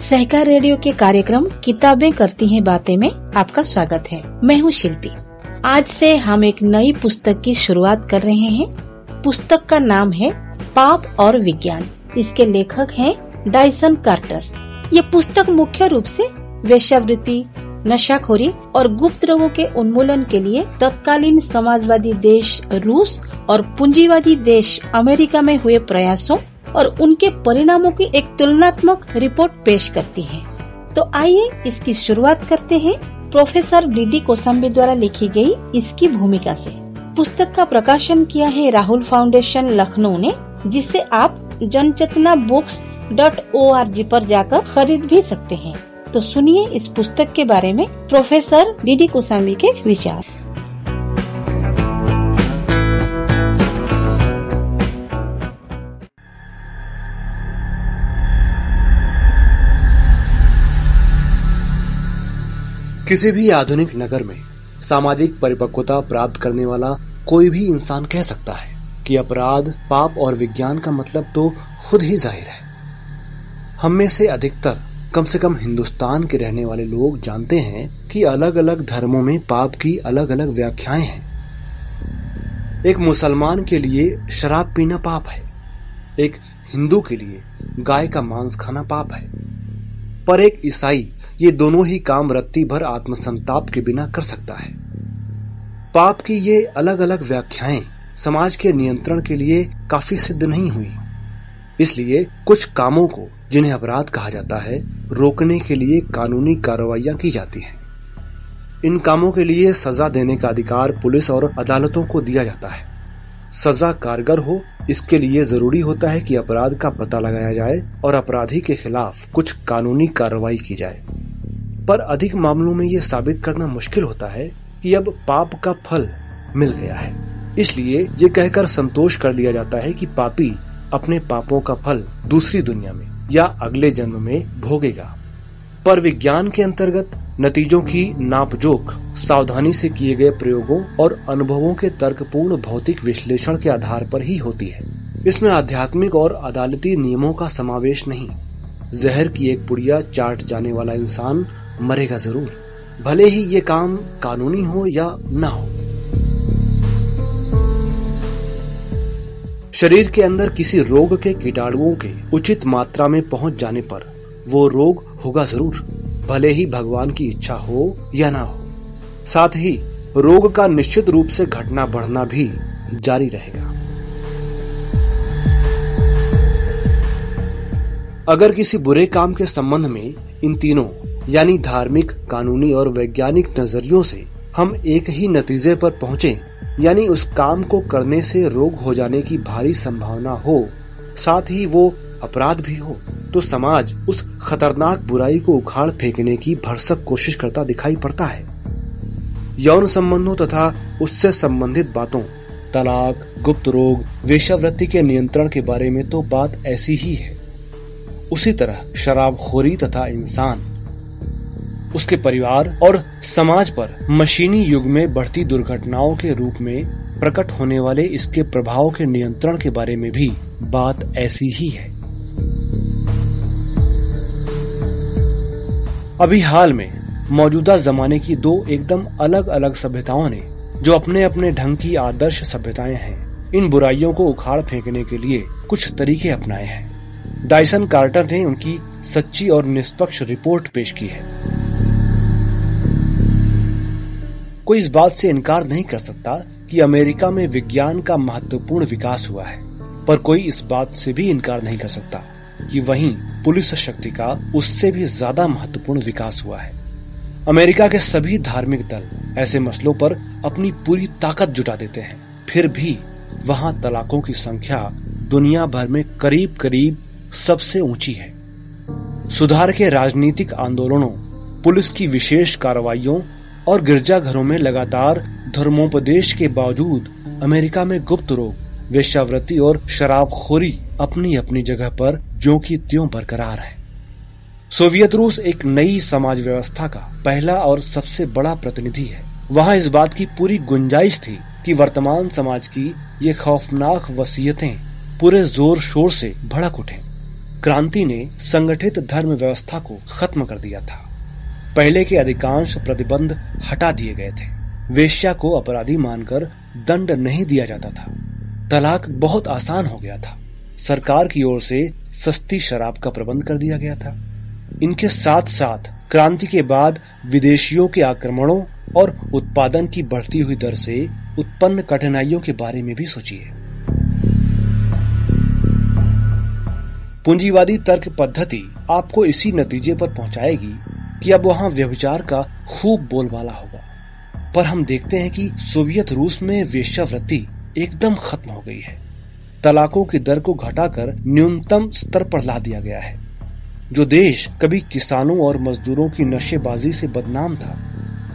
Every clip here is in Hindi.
सहकार रेडियो के कार्यक्रम किताबें करती हैं बातें में आपका स्वागत है। मैं हूँ शिल्पी। आज से हम एक नई पुस्तक की शुरुआत कर रहे हैं। पुस्तक का नाम है पाप और विज्ञान। इसके लेखक हैं डाइसन कार्टर। ये पुस्तक मुख्य रूप से वेश्यावृत्ति, नशाखोरी और गुप्त रोगों के उन्मूलन के लिए तत्कालीन समाजवादी देश रूस और पूंजीवादी देश अमेरिका में हुए प्रयासों और उनके परिणामों की एक तुलनात्मक रिपोर्ट पेश करती है। तो आइए इसकी शुरुआत करते हैं। प्रोफेसर डी डी कोसम्बी द्वारा लिखी गई इसकी भूमिका से। पुस्तक का प्रकाशन किया है राहुल फाउंडेशन लखनऊ ने, जिसे आप Janchetna books dot O R G पर जाकर खरीद भी सकते हैं। तो सुनिए इस पुस्तक के बारे में प्रोफेसर डी डी कोसाम्बी के विचार। किसी भी आधुनिक नगर में सामाजिक परिपक्वता प्राप्त करने वाला कोई भी इंसान कह सकता है कि अपराध, पाप और विज्ञान का मतलब तो खुद ही ज़ाहिर है। हम में से अधिकतर कम से कम हिंदुस्तान के रहने वाले लोग जानते हैं कि अलग अलग धर्मों में पाप की अलग अलग व्याख्याएँ हैं। एक मुसलमान के लिए शराब पीना पाप है। एक हिंदू के लिए गाय का मांस खाना पाप है। पर एक ईसाई ये दोनों ही काम रत्ती भर आत्मसंताप के बिना कर सकता है। पाप की ये अलग अलग व्याख्याएँ समाज के नियंत्रण के लिए काफ़ी सिद्ध नहीं हुई। इसलिए कुछ कामों को, जिन्हें अपराध कहा जाता है, रोकने के लिए कानूनी कार्रवाइयाँ की जाती हैं। इन कामों के लिए सजा देने का अधिकार पुलिस और अदालतों को दिया जाता है। सजा कारगर हो, इसके लिए ज़रूरी होता है कि अपराध का पता लगाया जाए और अपराधी के खिलाफ कुछ कानूनी कार्रवाई की जाए। पर अधिक मामलों में यह साबित करना मुश्किल होता है कि अब पाप का फल मिल गया है। इसलिए ये कहकर संतोष कर लिया जाता है कि पापी अपने पापों का फल दूसरी दुनिया में या अगले जन्म में भोगेगा। पर विज्ञान के अंतर्गत नतीजों की नापजोक, सावधानी से किए गए प्रयोगों और अनुभवों के तर्कपूर्ण भौतिक विश्लेषण के आधार पर ही होती है। इसमें आध्यात्मिक और अदालती नियमों का समावेश नहीं। जहर की एक पुड़िया चाट जाने वाला इंसान मरेगा ज़रूर। भले ही ये काम कानूनी हो या ना हो। शरीर के अंदर किसी रोग के कीटाणुओं के उचित मात्रा में पहुँच जाने पर वो रोग होगा ज़रूर, भले ही भगवान की इच्छा हो या ना हो। साथ ही रोग का निश्चित रूप से घटना बढ़ना भी जारी रहेगा। अगर किसी बुरे काम के संबंध में इन तीनों यानी धार्मिक, कानूनी और वैज्ञानिक नजरियों से हम एक ही नतीजे पर पहुँचे, यानी उस काम को करने से रोग हो जाने की भारी संभावना हो। साथ ही वो अपराध भी हो तो समाज उस खतरनाक बुराई को उखाड़ फेंकने की भरसक कोशिश करता दिखाई पड़ता है। यौन संबंधों तथा उससे संबंधित बातों, तलाक, गुप्त रोग, वेश्यावृत्ति के नियंत्रण के बारे में तो बात ऐसी ही है। उसी तरह शराबखोरी तथा इंसान उसके परिवार और समाज पर मशीनी युग में बढ़ती दुर्घटनाओं के रूप में प्रकट होने वाले इसके प्रभाव के नियंत्रण के बारे में भी बात ऐसी ही है। अभी हाल में मौजूदा जमाने की दो एकदम अलग अलग सभ्यताओं ने, जो अपने अपने ढंग की आदर्श सभ्यताएँ हैं, इन बुराइयों को उखाड़ फेंकने के लिए कुछ तरीके अपनाए हैं। डायसन कार्टर ने उनकी सच्ची और निष्पक्ष रिपोर्ट पेश की है। कोई इस बात से इनकार नहीं कर सकता कि अमेरिका में विज्ञान का महत्वपूर्ण विकास हुआ है। पर कोई इस बात से भी इनकार नहीं कर सकता कि वहीं पुलिस शक्ति का उससे भी ज़्यादा महत्वपूर्ण विकास हुआ है। अमेरिका के सभी धार्मिक दल ऐसे मसलों पर अपनी पूरी ताकत जुटा देते हैं। फिर भी वहाँ तलाकों की संख्या दुनिया भर में करीब करीब सबसे ऊँची है। सुधार के राजनीतिक आंदोलनों, पुलिस की विशेष कार्रवाइयों और गिरजाघरों में लगातार धर्मोपदेश के बावजूद अमेरिका में गुप्त रोग, वेश्यावृत्ति और शराबखोरी अपनी अपनी जगह पर जो की त्यों बरकरार है। सोवियत रूस एक नई समाज व्यवस्था का पहला और सबसे बड़ा प्रतिनिधि है। वहाँ इस बात की पूरी गुंजाइश थी कि वर्तमान समाज की ये खौफनाक वसीयतें पूरे ज़ोर शोर से भड़क उठे। क्रांति ने संगठित धर्म व्यवस्था को खत्म कर दिया था। पहले के अधिकांश प्रतिबंध हटा दिए गए थे। वेश्या को अपराधी मानकर दंड नहीं दिया जाता था। तलाक बहुत आसान हो गया था। सरकार की ओर से सस्ती शराब का प्रबंध कर दिया गया था। इनके साथ साथ क्रांति के बाद विदेशियों के आक्रमणों और उत्पादन की बढ़ती हुई दर से उत्पन्न कठिनाइयों के बारे में भी सोचिए। पूंजीवादी तर्क पद्धति आपको इसी नतीजे पर पहुंचाएगी कि अब वहाँ व्यभिचार का खूब बोलबाला होगा। पर हम देखते हैं कि सोवियत रूस में वेश्यावृत्ति एकदम खत्म हो गई है। तलाकों की दर को घटाकर न्यूनतम स्तर पर ला दिया गया है। जो देश कभी किसानों और मजदूरों की नशेबाजी से बदनाम था,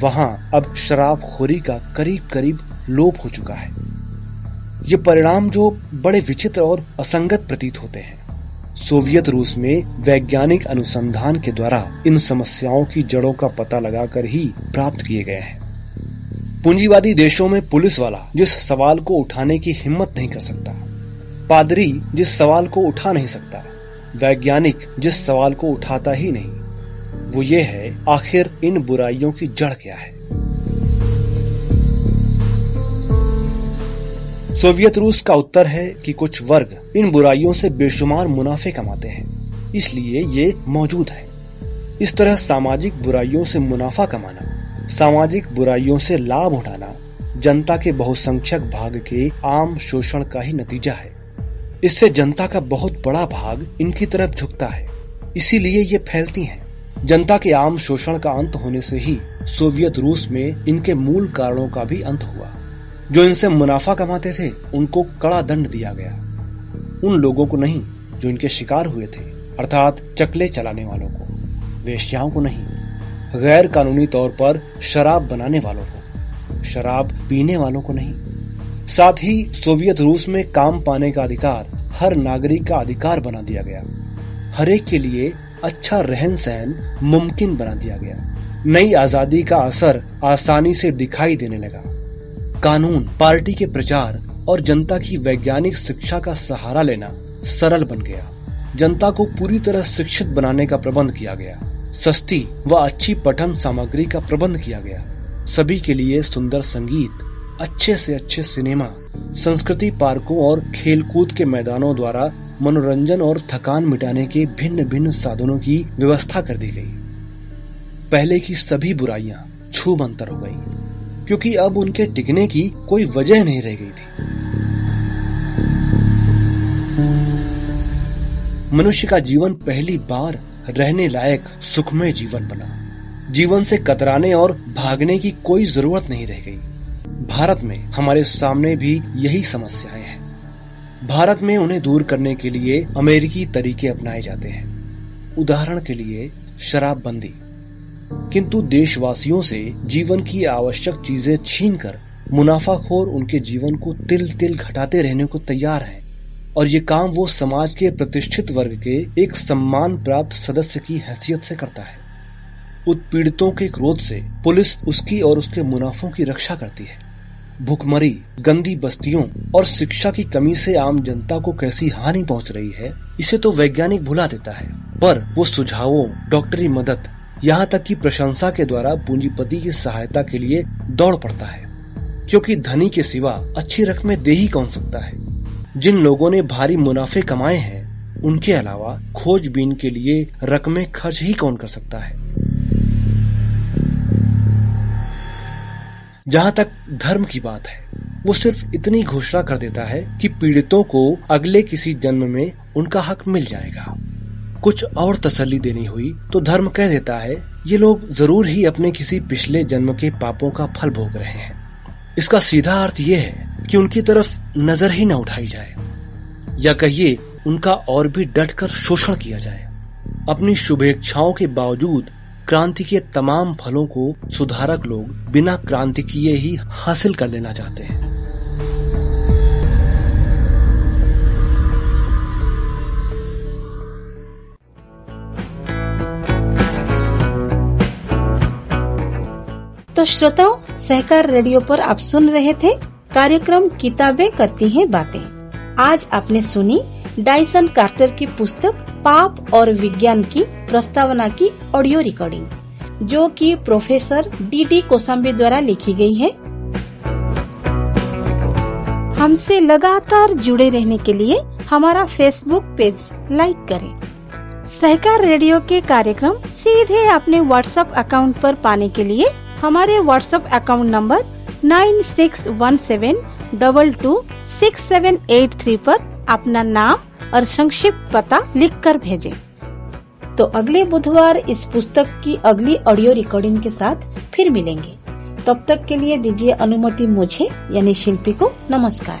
वहाँ अब शराबखोरी का करीब करीब लोप हो चुका है। ये परिणाम जो बड़े विचित्र और असंगत प्रतीत होते हैं। सोवियत रूस में वैज्ञानिक अनुसंधान के द्वारा इन समस्याओं की जड़ों का पता लगाकर ही प्राप्त किए गए हैं। पूंजीवादी देशों में पुलिस वाला जिस सवाल को उठाने की हिम्मत नहीं कर सकता, पादरी जिस सवाल को उठा नहीं सकता, वैज्ञानिक जिस सवाल को उठाता ही नहीं, वो ये है, आखिर इन बुराइयों की जड़ क्या है? सोवियत रूस का उत्तर है कि कुछ वर्ग इन बुराइयों से बेशुमार मुनाफे कमाते हैं, इसलिए ये मौजूद है। इस तरह सामाजिक बुराइयों से मुनाफा कमाना, सामाजिक बुराइयों से लाभ उठाना, जनता के बहुसंख्यक भाग के आम शोषण का ही नतीजा है। इससे जनता का बहुत बड़ा भाग इनकी तरफ़ झुकता है, इसीलिए ये फैलती हैं। जनता के आम शोषण का अंत होने से ही सोवियत रूस में इनके मूल कारणों का भी अंत हुआ। जो इनसे मुनाफा कमाते थे, उनको कड़ा दंड दिया गया। उन लोगों को नहीं, जो इनके शिकार हुए थे, अर्थात चकले चलाने वालों को, वेश्याओं को नहीं, गैर कानूनी तौर पर शराब बनाने वालों को, शराब पीने वालों को नहीं। साथ ही सोवियत रूस में काम पाने का अधिकार हर नागरिक का अधिकार बना दिया गया। हर एक के लिए अच्छा रहन सहन मुमकिन बना दिया गया। नई आज़ादी का असर आसानी से दिखाई देने लगा। कानून, पार्टी के प्रचार और जनता की वैज्ञानिक शिक्षा का सहारा लेना सरल बन गया। जनता को पूरी तरह शिक्षित बनाने का प्रबंध किया गया। सस्ती व अच्छी पठन सामग्री का प्रबंध किया गया। सभी के लिए सुंदर संगीत, अच्छे से अच्छे सिनेमा, संस्कृति पार्कों और खेलकूद के मैदानों द्वारा मनोरंजन और थकान मिटाने के भिन्न भिन्न साधनों की व्यवस्था कर दी गई। पहले की सभी बुराइयाँ छू मंतर हो गई। क्योंकि अब उनके टिकने की कोई वजह नहीं रह गई थी। मनुष्य का जीवन पहली बार रहने लायक, सुखमय जीवन बना। जीवन से कतराने और भागने की कोई ज़रूरत नहीं रह गई। भारत में हमारे सामने भी यही समस्याएँ हैं। भारत में उन्हें दूर करने के लिए अमेरिकी तरीके अपनाए जाते हैं। उदाहरण के लिए, शराबबंदी। किंतु देशवासियों से जीवन की आवश्यक चीज़ें छीनकर मुनाफाखोर उनके जीवन को तिल तिल घटाते रहने को तैयार हैं। और ये काम वो समाज के प्रतिष्ठित वर्ग के एक सम्मान प्राप्त सदस्य की हैसियत से करता है। उत्पीड़ितों के क्रोध से पुलिस उसकी और उसके मुनाफों की रक्षा करती है। भुखमरी, गंदी बस्तियों और शिक्षा की कमी से आम जनता को कैसी हानि पहुँच रही है, इसे तो वैज्ञानिक भुला देता है। पर वो सुझावों, डॉक्टरी मदद यहाँ तक कि प्रशंसा के द्वारा पूंजीपति की सहायता के लिए दौड़ पड़ता है, क्योंकि धनी के सिवा अच्छी रकमें दे ही कौन सकता है? जिन लोगों ने भारी मुनाफे कमाए हैं, उनके अलावा खोजबीन के लिए रकमें खर्च ही कौन कर सकता है? जहाँ तक धर्म की बात है, वो सिर्फ़ इतनी घोषणा कर देता है कि पीड़ितों को अगले किसी जन्म में उनका हक मिल जाएगा। कुछ और तसल्ली देनी हुई तो धर्म कह देता है, ये लोग ज़रूर ही अपने किसी पिछले जन्म के पापों का फल भोग रहे हैं। इसका सीधा अर्थ ये है कि उनकी तरफ़ नज़र ही न उठाई जाए, या कहिए, उनका और भी डट कर शोषण किया जाए। अपनी शुभेच्छाओं के बावजूद, क्रांति के तमाम फलों को सुधारक लोग बिना क्रांति किए ही हासिल कर लेना चाहते हैं। तो श्रोताओं, सहकार रेडियो पर आप सुन रहे थे कार्यक्रम किताबें करती हैं बातें। आज आपने सुनी डाइसन कार्टर की पुस्तक पाप और विज्ञान की प्रस्तावना की ऑडियो रिकॉर्डिंग, जो कि प्रोफेसर डी डी कोसाम्बी द्वारा लिखी गई है। हमसे लगातार जुड़े रहने के लिए हमारा फेसबुक पेज लाइक करें। सहकार रेडियो के कार्यक्रम सीधे अपने व्हाट्सएप अकाउंट पर पाने के लिए हमारे WhatsApp account number nine six one seven double two six seven eight three पर अपना नाम और संक्षिप्त पता लिख कर भेजें। तो अगले बुधवार इस पुस्तक की अगली ऑडियो रिकॉर्डिंग के साथ फिर मिलेंगे तब तक के लिए दीजिए अनुमति मुझे, यानी शिल्पी को नमस्कार